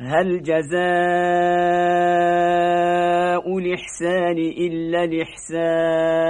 هل جزاء الإحسان إلا الإحسان؟